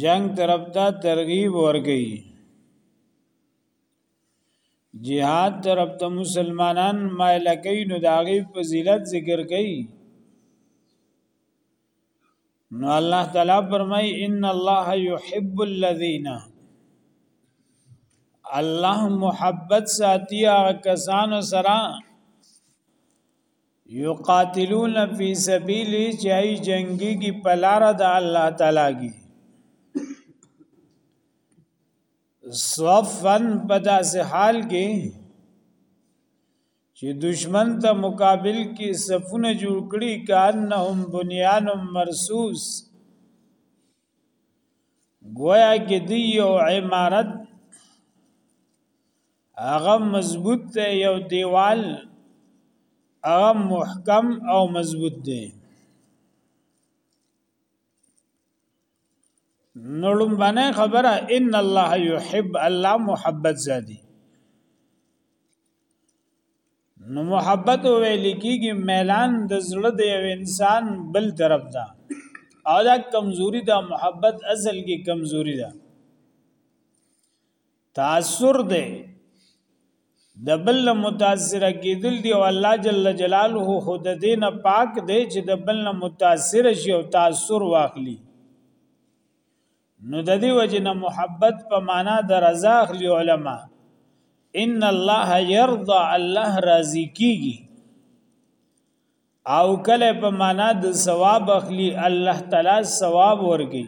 جنگ طرف ته ترغیب ورګي جهاد طرف ته مسلمانان مایل کوي نو داغي فضیلت ذکر کوي نو الله تعالی فرمای ان الله يحب الذين الله محبت ساتي هغه کسانو سره یقاتلون فی سبیل چای جنگی کی پلار د الله تعالی کی صفن پدا سے حال کې چې دشمن ته مقابل کې صفونه جوړ کړي کانهم بنیان مرصوص گویا کې دی یو عمارت هغه مضبوط دی یو دیوال هغه محکم او مضبوط دی نړم باندې خبره ان الله يحب الله محبت زادي نو محبت ویل کیږي میلان د زړه د یو انسان بل طرف ده او دا کمزوري ده محبت اصل کې کمزوري ده تاثر دی د بل متاثر کېدل دی او الله جل جلاله خود دین پاک دی چې د بل متاثر شي او تاثر واخلي نو د دې وجنه محبت په معنا د رضا اخلي علما ان الله يرضى الله راضي کیږي او کله په معنا د ثواب اخلي الله تعالی ثواب ورګي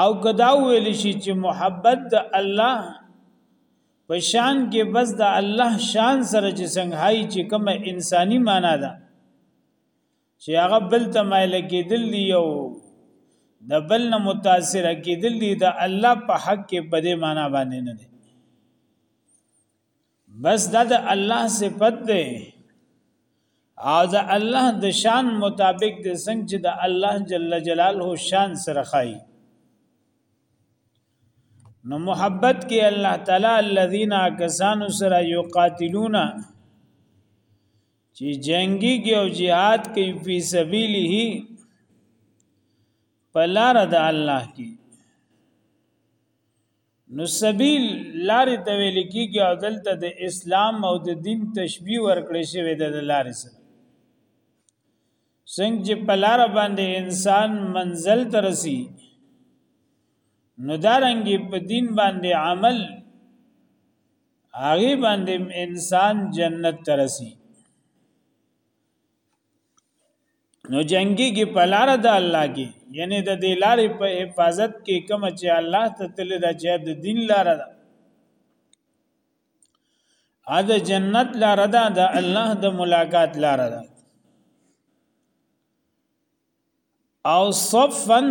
او کدا ویل شي چې محبت د الله په شان کې بس د الله شان سره چې څنګه هاي چې کومه انساني معنا ده چې هغه بل ته مایل کېدل دی او د بل نه متاثر کېدل دی د الله په حق کې په دې معنا باندې نه دی بس دا د الله صفت ده او د الله د شان مطابق د څنګه چې د الله جل جلاله شان سره خای نو محبت کې الله تعالی الذين كسانو سره يقاتلون چې جنگي کې او jihad کوي په سبيله پلار د الله کې نو سبیل لارې ته ویل کېږي او دلته د اسلام او د دین تشبیه ورکړې شوې ده د لارې سره څنګه چې په لار باندې انسان منزل ته رسی نو دارنګې په دین باندې عمل هغه باندې انسان جنت ته رسی نو جنگي کې پلار د الله کې یعنی د دې لارې په حفاظت کې کوم چې الله ته تل د چې د دین لار ده ا د جنت لار ده د الله د ملاقات لار ده او صفن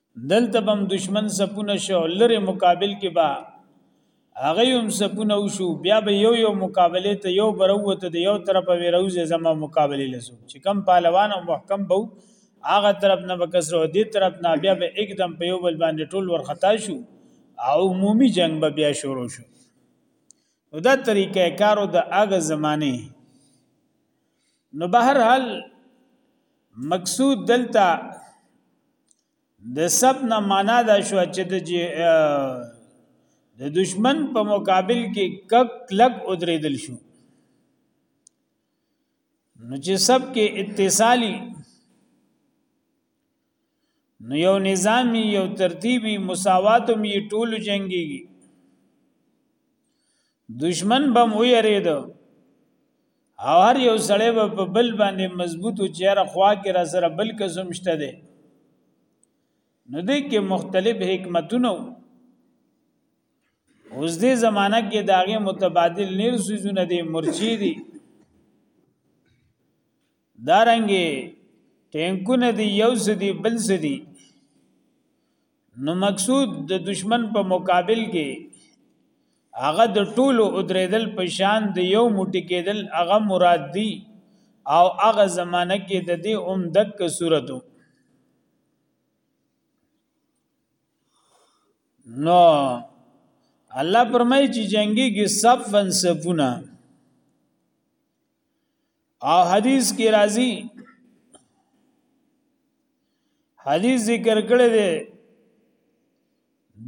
دلته بم دشمن سپونه شو لره مقابل کې با هغه هم سپونه وشو بیا به یو یو مقابله ته یو بروته د یو طرف وی روزه زما مقابله لسو چې کم پهلوان او محکم بو هغه طرف نه بکسر او دې طرف نه بیا به एकदम په یو بل باندې ټول ورختا شو او عمومي جنگ به بیا شروع شو نو دا طریقې کارو د هغه زمانه نو بهر حال مقصود دلته د سب نه معنا دا شو چې د د دشمن په مقابل کې کک لک ادریدل شو نو چې سب کې اتصالی نو یو نظامی یو ترتیبی مساوات هم یې ټول جنگيږي دشمن بم ویرید او هر یو سړی به په بل باندې مضبوط او چیرې خوا کې را سره بل قسم شته دی نو دې کې مختلف حکمتونه اوس دې زمانہ کې داغه متبادل نیر سيزونه دي مرچي دي دارنګي ټینکونه دی یو زدي بل زدي نو مقصود د دشمن په مقابل کې هغه د ټولو ادریدل په شان د یو موټی کېدل هغه مراد دی او هغه زمانہ کې د دې اوم دک صورتو نو الله پرمای چې جنگي کې صفن صفونه او حدیث کې راځي حدیث ذکر کړی دی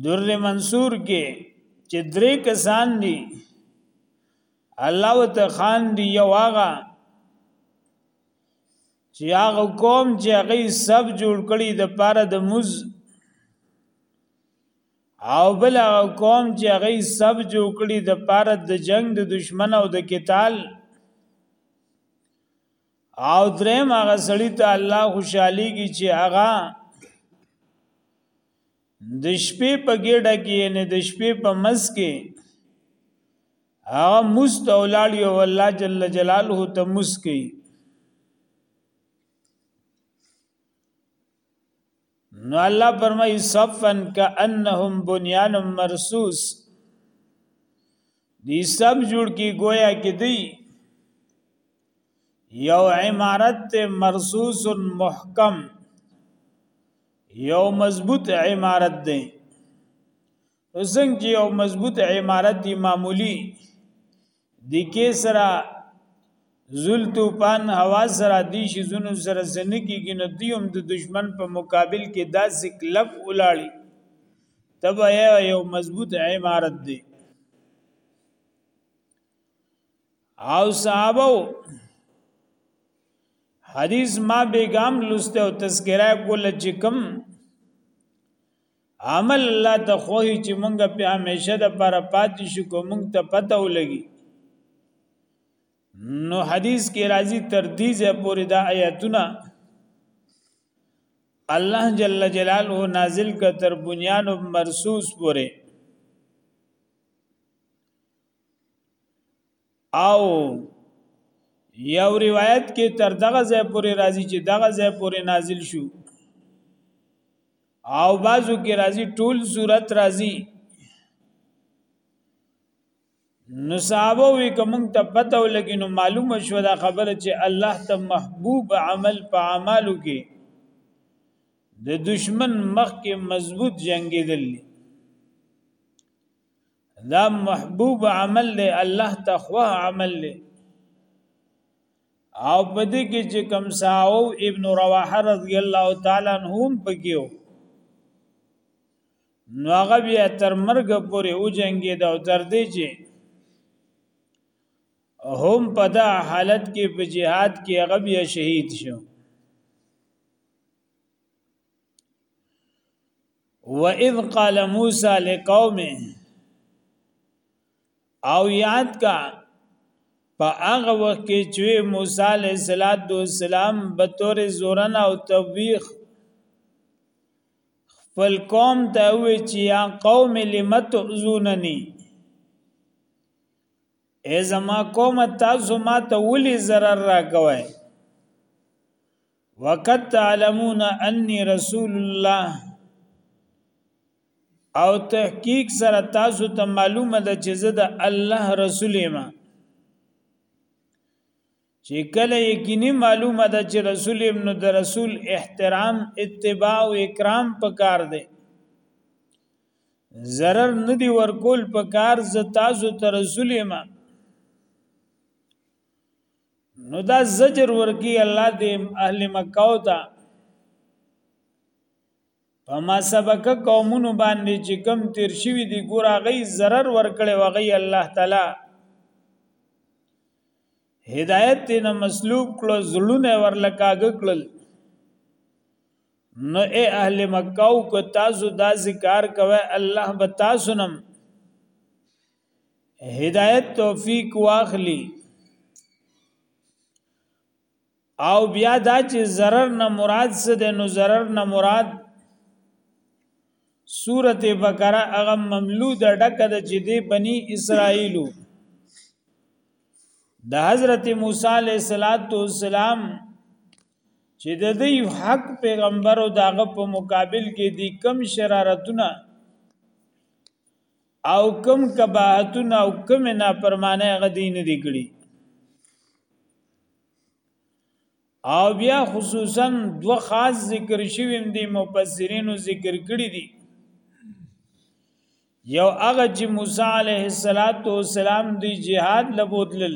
در منصور کې چې درې کسان دي الله وتعالى خان دی یو هغه چې هغه قوم چې هغه سب جوړ کړي د پاره د مز او بل هغه قوم چې هغه سب جوړ کړي د پاره د جنگ د دشمن او د قتال او دریم هغه سړی ته الله خوشحالي کی چې هغه د شپې په ګډه کې نه د شپې په مس کې هغه مست اولاد یو الله جل جلاله ته مسکی نو الله فرمای صفن کانهم بنیان مرصوص دی سب جوړ کی گویا کی دی یو عمارت مرصوص محکم یو مضبوط عمارت دی نو څنګه چې یو مضبوط عمارت دی معمولی د کې سره زل توپان هوا سره دی شي زونو سره زنه کېږي نو دی هم د دشمن په مقابل کې داسې کلک ولاړی تب یو مضبوط عمارت دی او صحابه حدیث ما بیگام لسته او تذکرہ کول چې کوم عمل الله ته خوهي چې مونږ په همیشه د پر پاتې شو کو مونږ ته پته ولګي نو حدیث کې راځي تر دې ځې پورې دا آیاتونه الله جل جلاله نازل ک تر بنیان مرصوص پورې او یو روایت کې تر دغه ځای پورې راځي چې دغه ځای پورې نازل شو او بازو کې راځي ټول صورت راځي نو صحابه وی کوم ته پته ولګي نو معلومه شو دا خبره چې الله ته محبوب عمل په اعمالو کې د دشمن مخ کې مضبوط جنگیدل دا محبوب عمل دی الله ته خو عمل دی او په دې کې چې کوم ساو ابن رواحه رضی الله تعالی عنہ هم پکيو نو هغه بیا تر مرګ پورې او جنگي دا تر دې چې هم په دا حالت کې په جهاد کې هغه بیا شهید شو وَإِذْ قَالَ مُوسَى لِقَوْمِهِ او یاد کا په هغه وخت کې چې موسی علیه السلام به تور زورن او توبیخ خپل قوم ته وی چې یا قوم لمت زوننی ای زما قوم تاسو ما ته ولی zarar راکوي وقد تعلمون انی رسول الله او تحقیق سره تاسو ته معلومه ده چې زه د الله رسول یم چې کله یقیني معلومه ده چې رسول ابن د رسول احترام اتباع او اکرام پکار دی zarar ندی ورکول پکار ز تاسو ته رسول ما نو دا زجر ورکی الله دې اهل مکه او ته فما سبق قومونو باندې چې کم تیر شوی دی ګور هغه zarar ورکړي وغي الله تعالی هدایت دې نه مسلوب کړو زړونه ورلکاګ کړل نو اے اهل مکه او کو تاسو دا ذکر کوي الله به تاسو نم هدایت توفیق واخلی او بیا دا چې zarar نه مراد څه ده نو zarar نه مراد سورته بقره هغه مملود ډکه ده چې دی بنی اسرائیلو د حضرت موسی علیہ الصلات والسلام چې د دې حق پیغمبر او داغه په مقابل کې دي کم شرارتونه او کم کباحتونه او کم نافرمانه غدی نه دی کړی او بیا خصوصا دو خاص ذکر شویم دی مفسرینو ذکر کړی دی یو هغه چې موسی علیه السلام دی جهاد لبوتل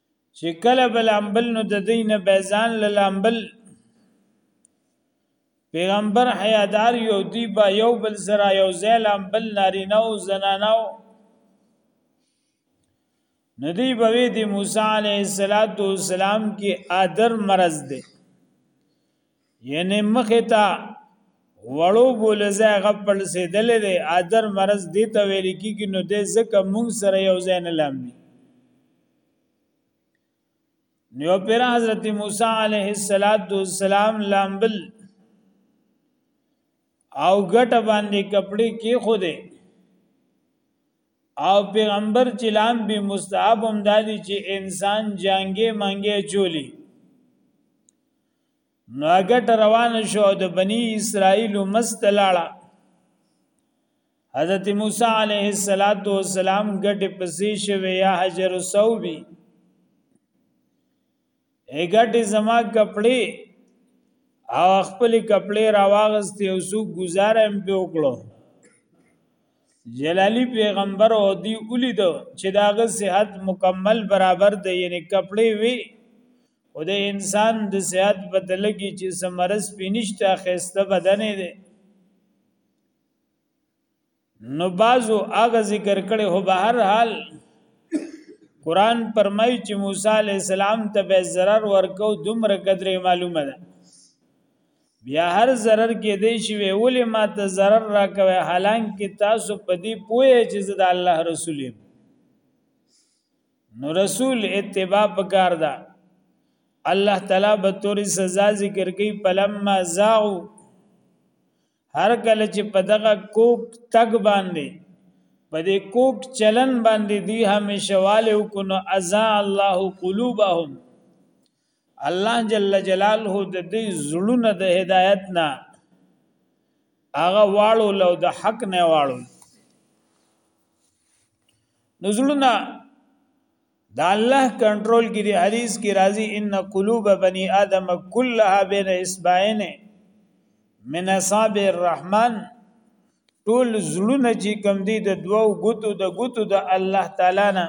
چې کله بل امبل نو د دین بیزان لامبل پیغمبر حیادار یو دی با یو بل سره یو زیل امبل نارینه او زنانه ندی بوی دی موسی علیہ السلام کی آدر مرض دی یعنی مخه تا وړو بولزه غپل سیدل دی ادر مرز دی ته ویل کیږي نو د زکه مونږ سره یو ځای نه لامي نو پر حضرت موسی علیه السلام لامبل او ګټ باندې کپڑے کې خوده او پیغمبر چې لام به مستحب هم دادی چې انسان جانګې مانګې چولی نو هغه روان شو د بنی اسرائیل مستلاړه حضرت موسی علیه السلام ګټه پسې شوی یا حجر سوبی اګټه زما کپڑے او خپل کپڑے راواغستې او سو گزاره هم په وکړو جلالی پیغمبر او دی اولی دو چې داغه صحت مکمل برابر دی یعنی کپڑے وی او د انسان د صحت بدل کی چې سمرس پینشته خسته بدن دی نو بازو هغه ذکر کړي هو به هر حال قران پرمای چې موسی علی السلام ته به zarar ورکو دومره قدرې معلومه ده بیا هر zarar کې دی شي ویولې ما ته zarar راکوي حالانکه تاسو په دې پوهه چې زه د الله رسول یم نو رسول اتباع پکار ده الله تعالی به توري سزا ذکر کوي پلمما زاغو هر کله چې په دغه کوک تګ باندې په دې کوک چلن باندې دوی همیشه والي وکونو ازا الله قلوبهم الله جل جلاله د دې زړونه د هدایت نه هغه واړو لو د حق نه واړو نو زړونه د الله کنټرول کې دی حدیث کې راځي ان قلوب بني ادم كلها بين اصبعين من اصابع الرحمن ټول زړونه چې کم دي د دوو غوتو د غوتو د الله تعالی نه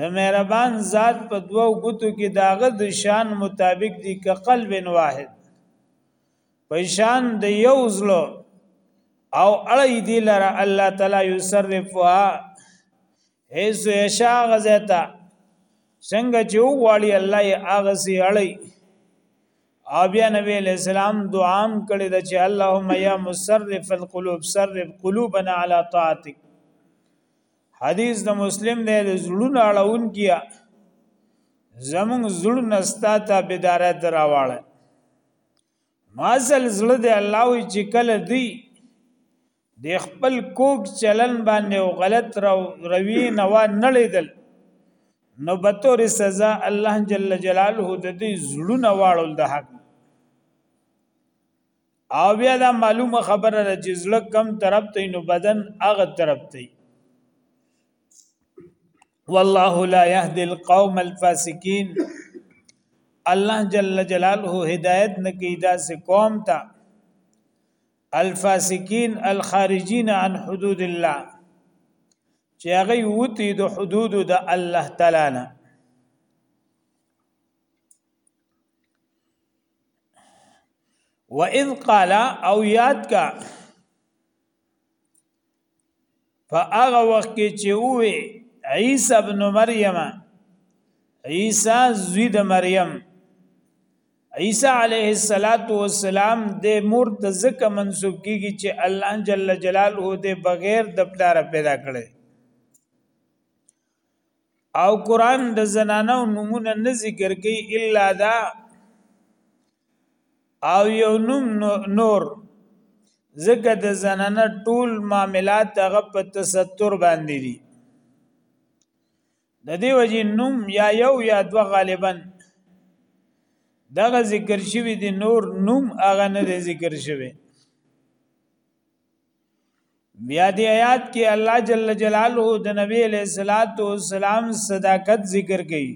د مهربان ذات په دوو غوتو کې داغه د شان مطابق دي ک قلب واحد پشان د یو زلو او اړی دی لره الله تعالی یصرفها حيث یشا غزتا څنګه چې وغواړي الله یې هغه سي اړی او بیا نبی علیہ السلام دعام کړی د چې اللهم یا مصرف القلوب صرف قلوبنا علی طاعتک حدیث د مسلم دی د زړونو اړون کیا زمون زړه نستا ته بدارت راواله نو اصل زړه دی الله وی چې کله دی د خپل کوک چلن باندې او غلط روی نوا نړیدل نو بطور سزا الله جل جلاله د دې زړونه واړول د حق او بیا دا معلومه خبره ده چې زړه کم طرف ته نو بدن هغه طرف ته والله لا يهدي القوم الفاسقين الله جل جلاله هدایت نکي دا سه قوم ته الفاسقين الخارجين عن حدود الله چې هغه وتی د حدود د الله تعالی نه وَإِذْ قَالَ او یاد کا په هغه وخت کې چې وې عیسی ابن مریم عیسی زوی د مریم عیسی علیه الصلاۃ والسلام د مور ته ځکه منسوب کیږي چې الله جل جلاله د بغیر د پلار پیدا کړي او قران د زنانو نمونه نه ذکر کوي الا دا او یو نوم نور ځکه د زنانه ټول معاملات هغه په تستر باندې دي د دې وجې نوم یا یو یا دو غالبا دغه ذکر شوی دی نور نوم هغه نه ذکر شوی بیا دی آیات کې الله جل جلاله د نبی علیہ الصلات والسلام صداقت ذکر کړي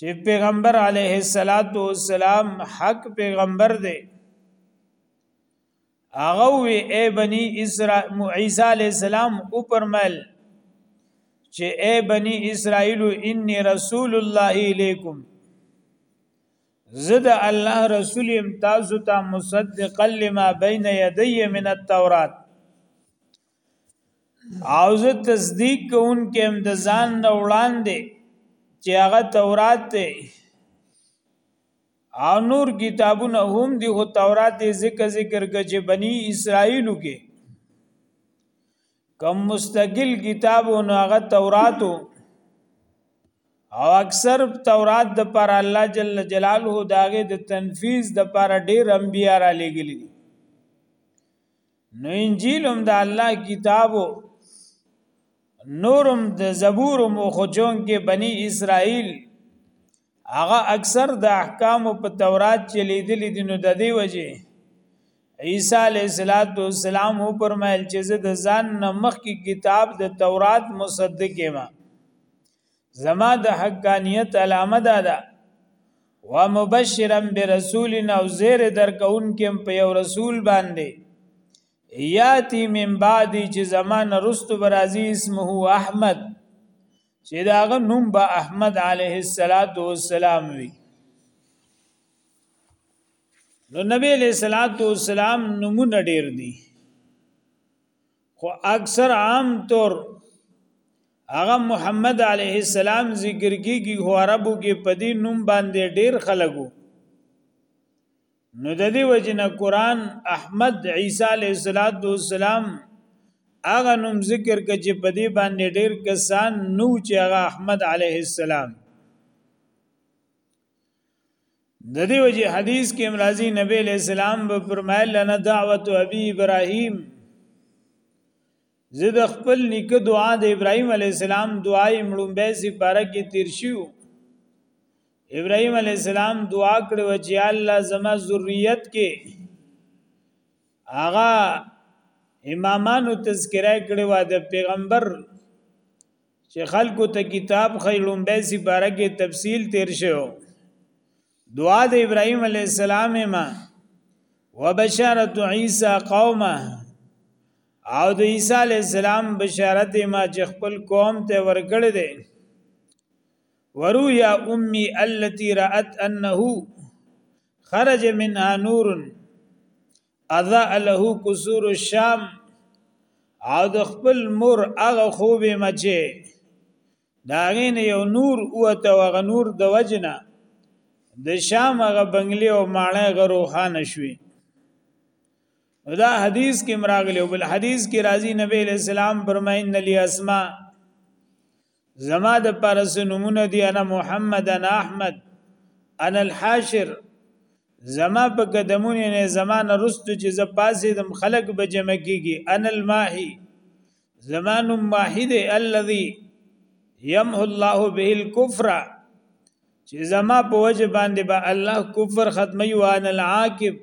چې پیغمبر علیه الصلات والسلام حق پیغمبر دی هغه وی اے بنی اسرائیل عیسی علی السلام او پرمل چې اے بنی اسرائیل انی رسول الله الیکم زه د الله رسول یم تاسو ته مصدقا لما بین یدی من التورات او زه تصدیق کوم کې هم د ځان نه وړاندې چې هغه تورات دی او نور کتابونه هم دی خو تورات ذکر ذکر کې چې بنی اسرائیل کې کم مستقل کتاب او هغه تورات او اکثر تورات د پر الله جل جلاله داغه د تنفيذ د پر ډیر انبیا را لګلی دي نو انجیل هم د الله کتاب او نورم د زبور مو خجون کې بني اسرائیل هغه اکثر د احکام په تورات چې لیدل دي نو د دې وجه عیسی علیه السلام هو پرمایل چې زه د ځان نمخ کی کتاب د تورات مصدق یم زما د حقانیت علامه ده ده و مبشرا برسول او زیر درکون کې په یو رسول باندې یاتی من بعد چې زمان رستو برازی اسمه احمد چې داغه نوم به احمد علیه السلام وي نو نبی علیہ الصلوۃ والسلام نمونه ډیر دي خو اکثر عام طور هغه محمد علیه السلام ذکر کیږي خو عربو کې پدی نوم باندې ډیر خلګو نو د دې وجنه قران احمد عیسی علیه السلام هغه نوم ذکر ک چې په دې باندې ډېر کسان نو چې هغه احمد علیه السلام د دې وجه حدیث کې امرازي نبی علیہ السلام به فرمایل لنا دعوت ابي ابراهيم زه د خپل نیکه دعا د ابراهیم علی السلام دعا یې مړومبه سي پاره کې تیر شو ابراهیم علی السلام دعا کړو چې الله زما ذریت کې هغه امامانو تذکرہ کړو د پیغمبر چې خلکو ته کتاب خیلومبه سي پاره کې تفصیل تیر شو دعا د ابراهيم عليه السلام ما وبشارت عيسى قومه او د عيسى عليه السلام بشارت ما چې خپل قوم ته ورګړ دي ورويا امي التي رات انه خرج منها نور اضاء له قصور الشام او د خپل مور هغه خوبه مچه دا غین یو نور اوته وغ نور د وجنا د شام غ بنگلی او ماړه غ روحان شوي دا حدیث کې مراغلی او بل حدیث کې راضی نبی اسلام فرمایي ان لی اسماء زما د پرس نمونه دی انا محمد انا احمد انا الحاشر زما په قدمونه نه زمانه رستو چې ز پاسې دم خلق به جمع کیږي انا الماحي زما نوم واحد الذي يمحو الله به الكفر چې زما په وجه باندې به با الله کفر ختمي وان العاقب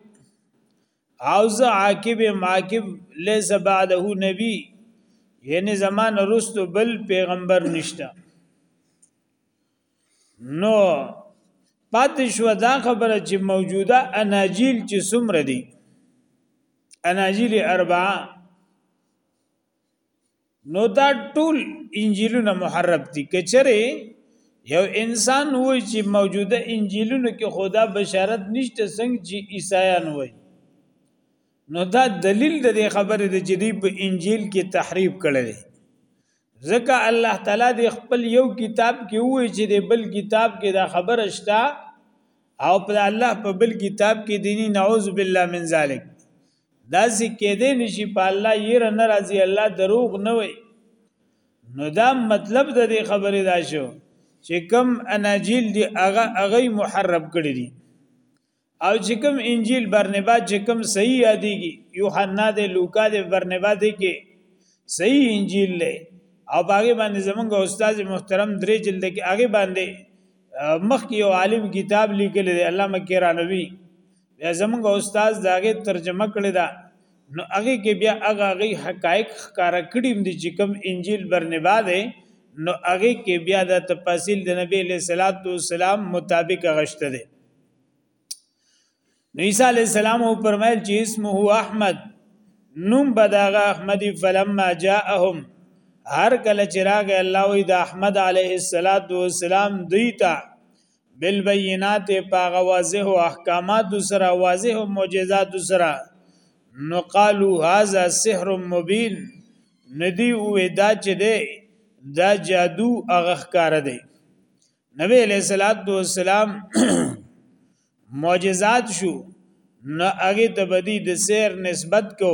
عاوز عاقب معاقب ليس بعده نبي یعنی زمان رستو بل پیغمبر نشته نو پاتې شو دا خبره چې موجوده اناجیل چې څومره دي اناجیل اربعه نو دا ټول انجیلونه محرف دي کچره یو انسان وای چې موجوده انجیلونو کې خدا بشارت نشته څنګه چې عیسایان وای نو دا دلیل د دې خبرې د جدي په انجیل کې تحریف کړي دي ځکه الله تعالی د خپل یو کتاب کې وای چې د بل کتاب کې دا خبره شته او په الله په بل کتاب کې دیني نعوذ بالله من ذلک دا ځکه دې نشي په الله یې را ناراضي الله دروغ نه وي نو دا مطلب د دې خبرې دا شو چې کم اناجیل دی هغه هغه محرب کړی دي او چې کم انجیل برنبا چې کم صحیح یادېږي یوحنا د لوقا د برنبا دی کې صحیح انجیل لې او باغې باندې زمونږ استاد محترم درې جلد کې هغه باندې مخکې یو عالم کتاب لیکل دی علامه کیرانوی بیا زمونږ استاد داغه ترجمه کړی دا نو هغه کې بیا هغه غي حقایق ښکارا کړیم دي چې کوم انجیل برنبا دی نو هغه کې بیا د تفاصیل د نبی له صلوات و سلام مطابق غشته دي نو عیسی علی السلام او فرمایل چې اسمه هو احمد نوم بداغه احمد فلما جاءهم هر کله چراغ الله وی د احمد علیه السلام دیتا بالبینات پاغه واضح او احکامات سره واضح او معجزات سره نو قالو هاذا سحر مبین ندی او دا چې دی دا جادو هغه ښکار دی نبی علیہ الصلات والسلام معجزات شو نو هغه ته بدی د سحر نسبت کو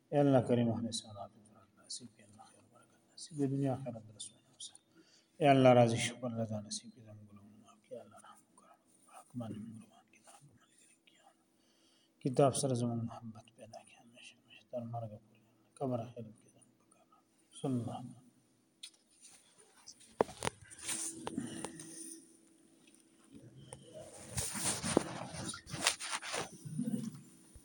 يا الله کریم احنا سنا نصیب کې الله خیر برکت نصیب د دنیا آخرت رسول الله یا الله راضي شکر رضا نصیب کې زموږ ګلونه کې الله رحم وکړه حکمان ګلوان کې دا کتاب سره زموږ محبت پیدا کړي همیشه همیشه تر مرګ پورې قبر خیر کې زموږ صلی الله علیه